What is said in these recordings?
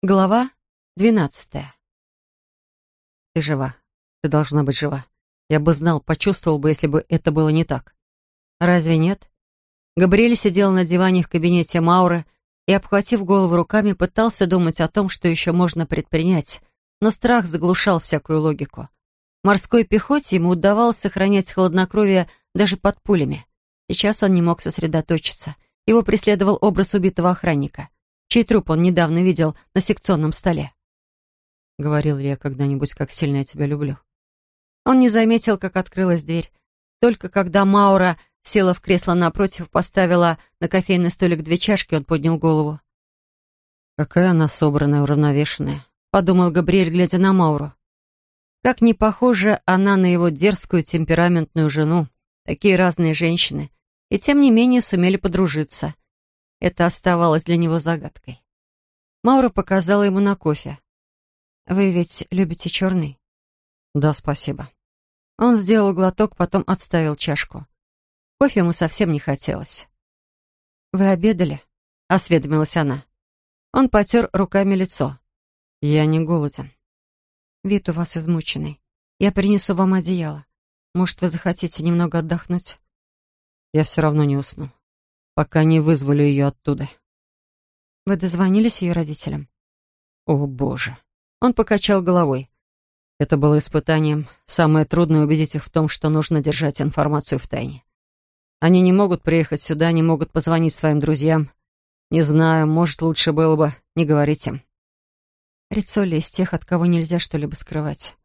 Глава двенадцатая. Ты жива. Ты должна быть жива. Я бы знал, почувствовал бы, если бы это было не так. Разве нет? Габриэль сидел на диване в кабинете Мауры и, обхватив голову руками, пытался думать о том, что еще можно предпринять, но страх заглушал всякую логику. Морской пехоте ему удавалось сохранять хладнокровие даже под пулями. Сейчас он не мог сосредоточиться. Его преследовал образ убитого охранника чей труп он недавно видел на секционном столе. Говорил ли я когда-нибудь, как сильно я тебя люблю? Он не заметил, как открылась дверь. Только когда Маура села в кресло напротив, поставила на кофейный столик две чашки, он поднял голову. «Какая она собранная, уравновешенная», — подумал Габриэль, глядя на Мауру. Как не похожа она на его дерзкую темпераментную жену. Такие разные женщины. И тем не менее сумели подружиться. Это оставалось для него загадкой. Маура показала ему на кофе. «Вы ведь любите черный?» «Да, спасибо». Он сделал глоток, потом отставил чашку. Кофе ему совсем не хотелось. «Вы обедали?» — осведомилась она. Он потер руками лицо. «Я не голоден». «Вид у вас измученный. Я принесу вам одеяло. Может, вы захотите немного отдохнуть?» «Я все равно не усну пока не вызвали ее оттуда. Вы дозвонились ее родителям? О, боже. Он покачал головой. Это было испытанием. Самое трудное убедить их в том, что нужно держать информацию в тайне. Они не могут приехать сюда, не могут позвонить своим друзьям. Не знаю, может, лучше было бы не говорить им. Рицолли из тех, от кого нельзя что-либо скрывать.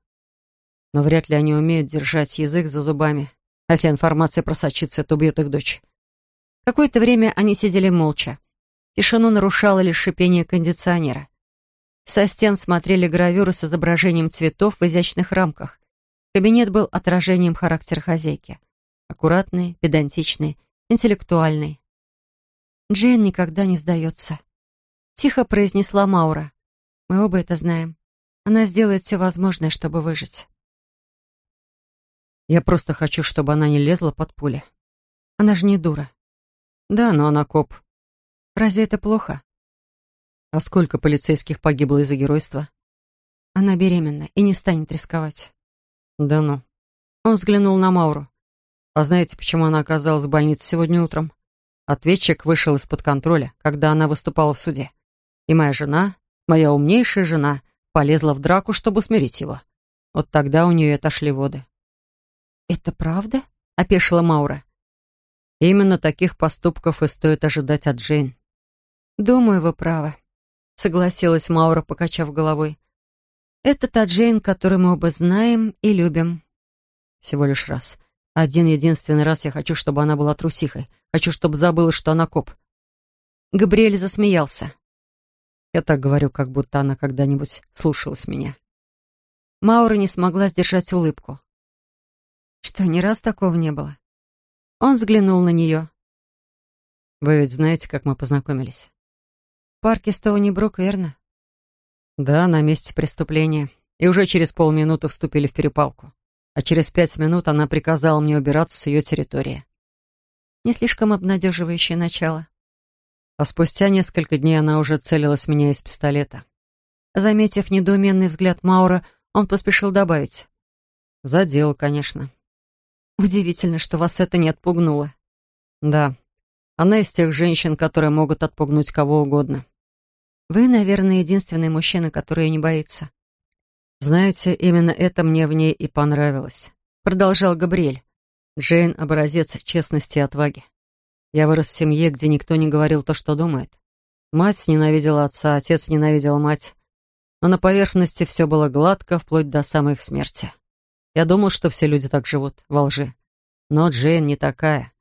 Но вряд ли они умеют держать язык за зубами. А если информация просочится, то убьет их дочь. Какое-то время они сидели молча. Тишину нарушало лишь шипение кондиционера. Со стен смотрели гравюры с изображением цветов в изящных рамках. Кабинет был отражением характера хозяйки. Аккуратный, педантичный, интеллектуальный. «Джейн никогда не сдается», — тихо произнесла Маура. «Мы оба это знаем. Она сделает все возможное, чтобы выжить». «Я просто хочу, чтобы она не лезла под пули». «Она же не дура. Да, но она коп. Разве это плохо? А сколько полицейских погибло из-за геройства? Она беременна и не станет рисковать. Да ну. Он взглянул на Мауру. А знаете, почему она оказалась в больнице сегодня утром? Ответчик вышел из-под контроля, когда она выступала в суде. И моя жена, моя умнейшая жена, полезла в драку, чтобы смирить его. Вот тогда у нее отошли воды. «Это правда?» — опешила Маура. Именно таких поступков и стоит ожидать от Джейн. «Думаю, вы правы», — согласилась Маура, покачав головой. «Это та Джейн, которую мы оба знаем и любим». «Всего лишь раз. Один единственный раз я хочу, чтобы она была трусихой. Хочу, чтобы забыла, что она коп». Габриэль засмеялся. Я так говорю, как будто она когда-нибудь слушалась меня. Маура не смогла сдержать улыбку. Что, ни раз такого не было? Он взглянул на нее. «Вы ведь знаете, как мы познакомились?» «В парке Стоуни-Брук, верно?» «Да, на месте преступления. И уже через полминуты вступили в перепалку. А через пять минут она приказала мне убираться с ее территории». Не слишком обнадеживающее начало. А спустя несколько дней она уже целилась в меня из пистолета. Заметив недоуменный взгляд Маура, он поспешил добавить. «За дело, конечно. Удивительно, что вас это не отпугнуло. Да, она из тех женщин, которые могут отпугнуть кого угодно. Вы, наверное, единственный мужчина, который ее не боится. Знаете, именно это мне в ней и понравилось. Продолжал Габриэль. Джейн — образец честности и отваги. Я вырос в семье, где никто не говорил то, что думает. Мать ненавидела отца, отец ненавидел мать. Но на поверхности все было гладко, вплоть до самой их смерти. Я думал, что все люди так живут, во лжи. Но Джейн не такая.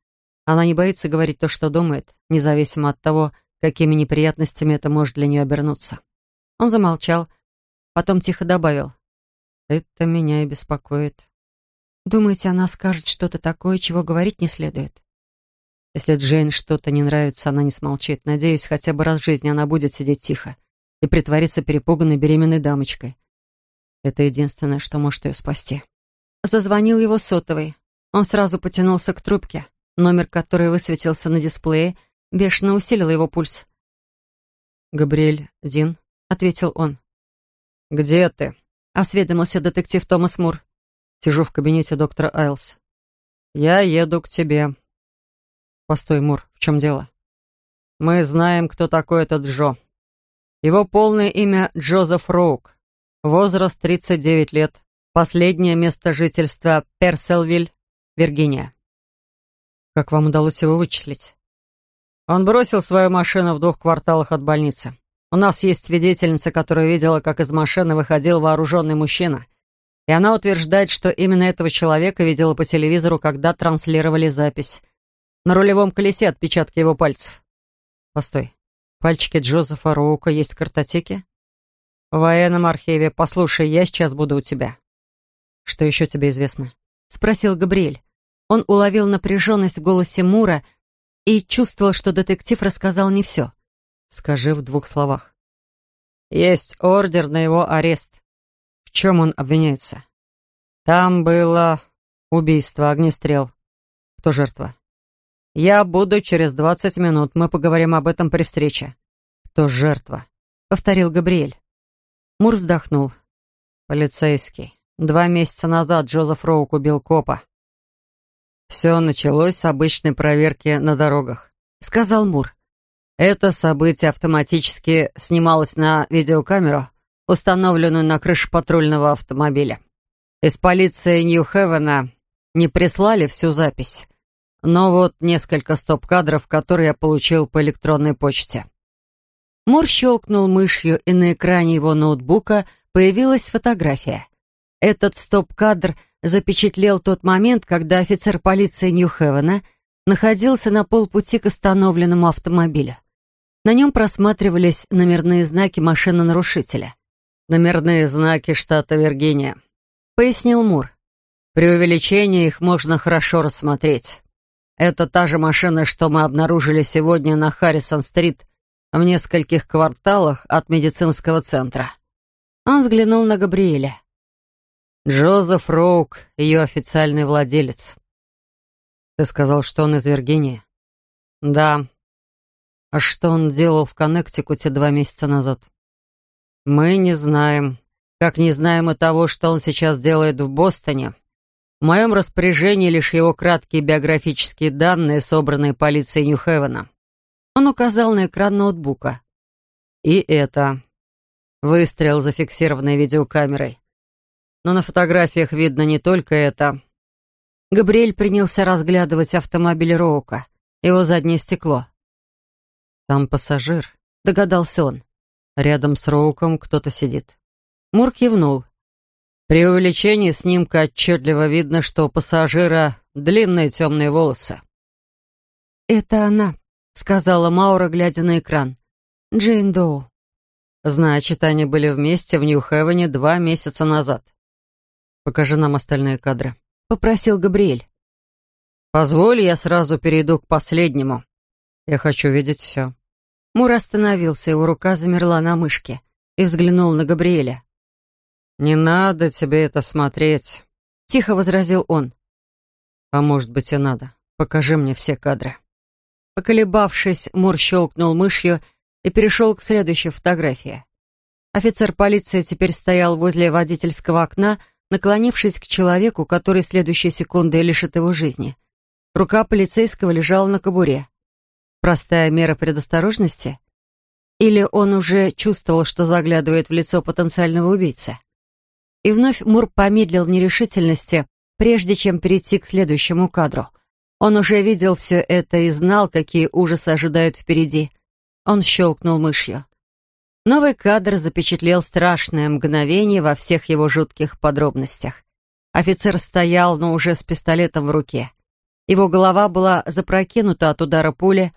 Она не боится говорить то, что думает, независимо от того, какими неприятностями это может для нее обернуться. Он замолчал, потом тихо добавил. «Это меня и беспокоит». «Думаете, она скажет что-то такое, чего говорить не следует?» «Если Джейн что-то не нравится, она не смолчит. Надеюсь, хотя бы раз в жизни она будет сидеть тихо и притвориться перепуганной беременной дамочкой. Это единственное, что может ее спасти». Зазвонил его сотовый. Он сразу потянулся к трубке. Номер, который высветился на дисплее, бешено усилил его пульс. «Габриэль Дин», — ответил он. «Где ты?» — осведомился детектив Томас Мур. Сижу в кабинете доктора Айлс. «Я еду к тебе». «Постой, Мур, в чем дело?» «Мы знаем, кто такой этот Джо. Его полное имя Джозеф Роук. Возраст 39 лет. Последнее место жительства Перселвиль, Виргиния». «Как вам удалось его вычислить?» Он бросил свою машину в двух кварталах от больницы. У нас есть свидетельница, которая видела, как из машины выходил вооруженный мужчина. И она утверждает, что именно этого человека видела по телевизору, когда транслировали запись. На рулевом колесе отпечатки его пальцев. Постой. Пальчики Джозефа Роука есть в картотеке? В военном архиве. Послушай, я сейчас буду у тебя. Что еще тебе известно? Спросил Габриэль. Он уловил напряженность в голосе Мура и чувствовал, что детектив рассказал не все. Скажи в двух словах. Есть ордер на его арест. В чем он обвиняется? Там было убийство, огнестрел. Кто жертва? Я буду через двадцать минут. Мы поговорим об этом при встрече. Кто жертва? Повторил Габриэль. Мур вздохнул. Полицейский. Два месяца назад Джозеф Роук убил копа. Все началось с обычной проверки на дорогах, сказал Мур. Это событие автоматически снималось на видеокамеру, установленную на крыше патрульного автомобиля. Из полиции Нью-Хевена не прислали всю запись, но вот несколько стоп-кадров, которые я получил по электронной почте. Мур щелкнул мышью, и на экране его ноутбука появилась фотография. Этот стоп-кадр запечатлел тот момент, когда офицер полиции Нью-Хевена находился на полпути к остановленному автомобилю. На нем просматривались номерные знаки машины нарушителя. «Номерные знаки штата Виргиния», — пояснил Мур. «При увеличении их можно хорошо рассмотреть. Это та же машина, что мы обнаружили сегодня на Харрисон-стрит в нескольких кварталах от медицинского центра». Он взглянул на Габриэля. «Джозеф Роук, ее официальный владелец». «Ты сказал, что он из Виргинии?» «Да, а что он делал в Коннектикуте два месяца назад? Мы не знаем. Как не знаем и того, что он сейчас делает в Бостоне. В моем распоряжении лишь его краткие биографические данные, собранные полицией Нью-Хевена. Он указал на экран ноутбука. И это. Выстрел, зафиксированный видеокамерой. Но на фотографиях видно не только это. Габриэль принялся разглядывать автомобиль Роука, его заднее стекло. «Там пассажир», — догадался он. Рядом с Роуком кто-то сидит. Мур кивнул. При увеличении снимка отчетливо видно, что у пассажира длинные темные волосы. «Это она», — сказала Маура, глядя на экран. «Джейн Доу». «Значит, они были вместе в Нью-Хевене два месяца назад. Покажи нам остальные кадры», — попросил Габриэль. «Позволь, я сразу перейду к последнему. Я хочу видеть все». Мур остановился, его рука замерла на мышке и взглянул на Габриэля. «Не надо тебе это смотреть», — тихо возразил он. «А может быть и надо. Покажи мне все кадры». Поколебавшись, Мур щелкнул мышью и перешел к следующей фотографии. Офицер полиции теперь стоял возле водительского окна, наклонившись к человеку, который в следующие секунды лишит его жизни. Рука полицейского лежала на кобуре. Простая мера предосторожности? Или он уже чувствовал, что заглядывает в лицо потенциального убийцы? И вновь Мур помедлил в нерешительности, прежде чем перейти к следующему кадру. Он уже видел все это и знал, какие ужасы ожидают впереди. Он щелкнул мышью. Новый кадр запечатлел страшное мгновение во всех его жутких подробностях. Офицер стоял, но уже с пистолетом в руке. Его голова была запрокинута от удара пули,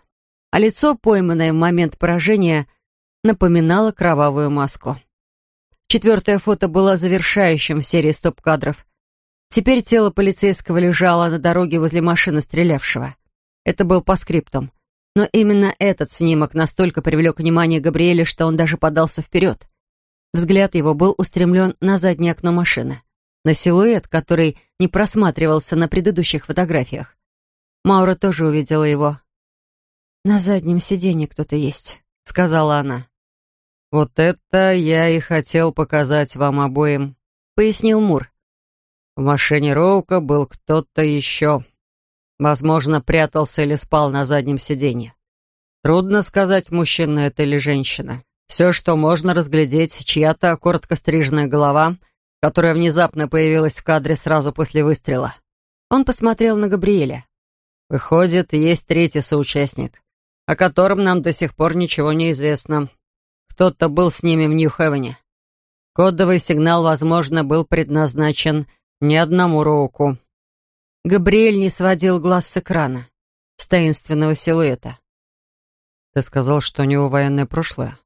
а лицо, пойманное в момент поражения, напоминало кровавую маску. Четвертое фото было завершающим в серии стоп-кадров. Теперь тело полицейского лежало на дороге возле машины стрелявшего. Это был по скриптум. Но именно этот снимок настолько привлек внимание Габриэля, что он даже подался вперед. Взгляд его был устремлен на заднее окно машины, на силуэт, который не просматривался на предыдущих фотографиях. Маура тоже увидела его, «На заднем сиденье кто-то есть», — сказала она. «Вот это я и хотел показать вам обоим», — пояснил Мур. «В машине Роука был кто-то еще. Возможно, прятался или спал на заднем сиденье. Трудно сказать, мужчина это или женщина. Все, что можно разглядеть, чья-то коротко стриженная голова, которая внезапно появилась в кадре сразу после выстрела. Он посмотрел на Габриэля. Выходит, есть третий соучастник, о котором нам до сих пор ничего не известно. Кто-то был с ними в Нью-Хевене. Кодовый сигнал, возможно, был предназначен не одному Роуку. Габриэль не сводил глаз с экрана, с таинственного силуэта. «Ты сказал, что у него военное прошлое?»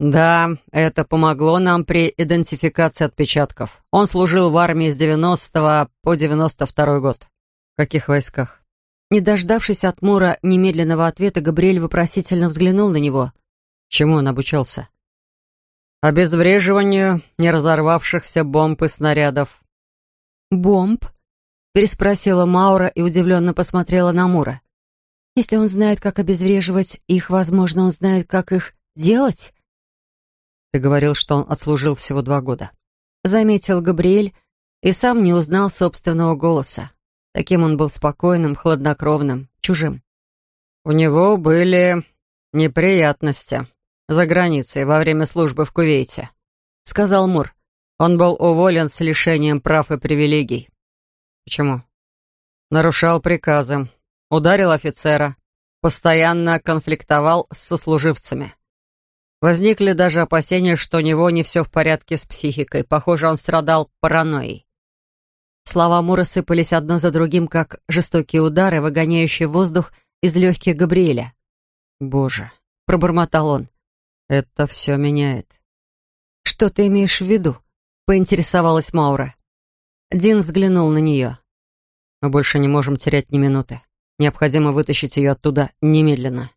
«Да, это помогло нам при идентификации отпечатков. Он служил в армии с 90 по 92 год». «В каких войсках?» Не дождавшись от Мура немедленного ответа, Габриэль вопросительно взглянул на него. Чему он обучался? «Обезвреживанию не разорвавшихся бомб и снарядов». «Бомб?» Переспросила Маура и удивленно посмотрела на Мура. «Если он знает, как обезвреживать их, возможно, он знает, как их делать?» «Ты говорил, что он отслужил всего два года», — заметил Габриэль и сам не узнал собственного голоса. Таким он был спокойным, хладнокровным, чужим. «У него были неприятности за границей во время службы в Кувейте», — сказал Мур. «Он был уволен с лишением прав и привилегий». Почему? Нарушал приказы, ударил офицера, постоянно конфликтовал с сослуживцами. Возникли даже опасения, что у него не все в порядке с психикой. Похоже, он страдал паранойей. Слова Мура сыпались одно за другим, как жестокие удары, выгоняющие воздух из легких Габриэля. «Боже!» — пробормотал он. «Это все меняет». «Что ты имеешь в виду?» — поинтересовалась Маура. Дин взглянул на нее. «Мы больше не можем терять ни минуты. Необходимо вытащить ее оттуда немедленно».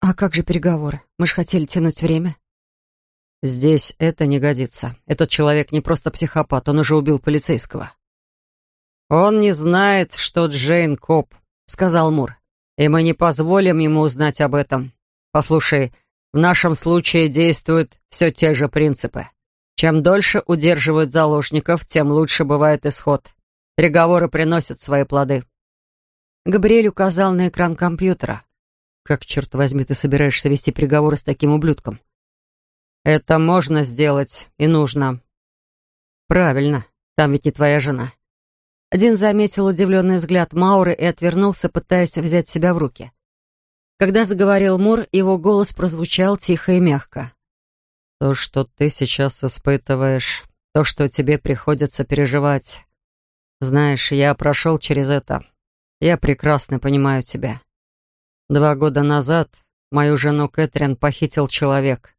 «А как же переговоры? Мы же хотели тянуть время». «Здесь это не годится. Этот человек не просто психопат, он уже убил полицейского». «Он не знает, что Джейн коп», — сказал Мур. «И мы не позволим ему узнать об этом. Послушай, в нашем случае действуют все те же принципы. Чем дольше удерживают заложников, тем лучше бывает исход. Переговоры приносят свои плоды. Габриэль указал на экран компьютера. «Как, черт возьми, ты собираешься вести переговоры с таким ублюдком?» «Это можно сделать и нужно». «Правильно, там ведь не твоя жена». Один заметил удивленный взгляд Мауры и отвернулся, пытаясь взять себя в руки. Когда заговорил Мур, его голос прозвучал тихо и мягко. То, что ты сейчас испытываешь, то, что тебе приходится переживать. Знаешь, я прошел через это. Я прекрасно понимаю тебя. Два года назад мою жену Кэтрин похитил человек,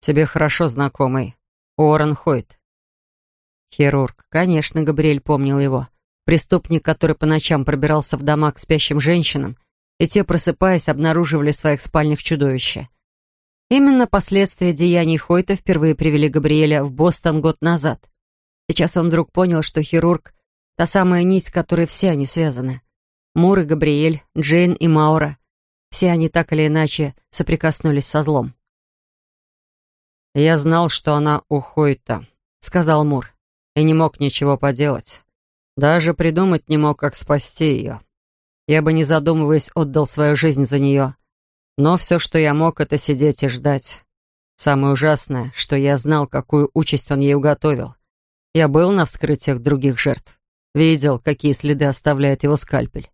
тебе хорошо знакомый, Уоррен Хойт. Хирург, конечно, Габриэль помнил его. Преступник, который по ночам пробирался в дома к спящим женщинам, и те, просыпаясь, обнаруживали в своих спальнях чудовище. Именно последствия деяний Хойта впервые привели Габриэля в Бостон год назад. Сейчас он вдруг понял, что хирург — та самая нить, которой все они связаны. Мур и Габриэль, Джейн и Маура — все они так или иначе соприкоснулись со злом. «Я знал, что она у Хойта», — сказал Мур, — «и не мог ничего поделать. Даже придумать не мог, как спасти ее. Я бы, не задумываясь, отдал свою жизнь за нее». Но все, что я мог, это сидеть и ждать. Самое ужасное, что я знал, какую участь он ей уготовил. Я был на вскрытиях других жертв. Видел, какие следы оставляет его скальпель.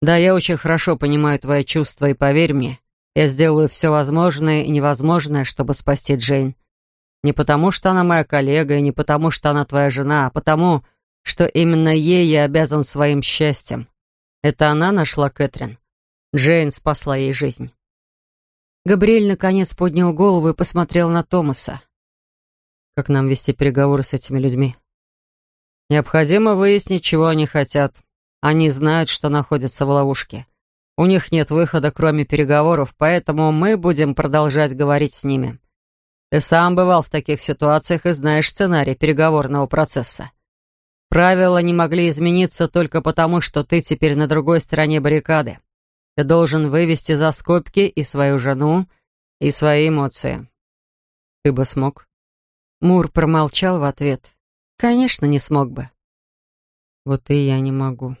Да, я очень хорошо понимаю твои чувства, и поверь мне, я сделаю все возможное и невозможное, чтобы спасти Джейн. Не потому, что она моя коллега, и не потому, что она твоя жена, а потому, что именно ей я обязан своим счастьем. Это она нашла Кэтрин. Джейн спасла ей жизнь. Габриэль наконец поднял голову и посмотрел на Томаса. «Как нам вести переговоры с этими людьми?» «Необходимо выяснить, чего они хотят. Они знают, что находятся в ловушке. У них нет выхода, кроме переговоров, поэтому мы будем продолжать говорить с ними. Ты сам бывал в таких ситуациях и знаешь сценарий переговорного процесса. Правила не могли измениться только потому, что ты теперь на другой стороне баррикады. Ты должен вывести за скобки и свою жену, И свои эмоции. Ты бы смог? Мур промолчал в ответ. Конечно, не смог бы. Вот и я не могу.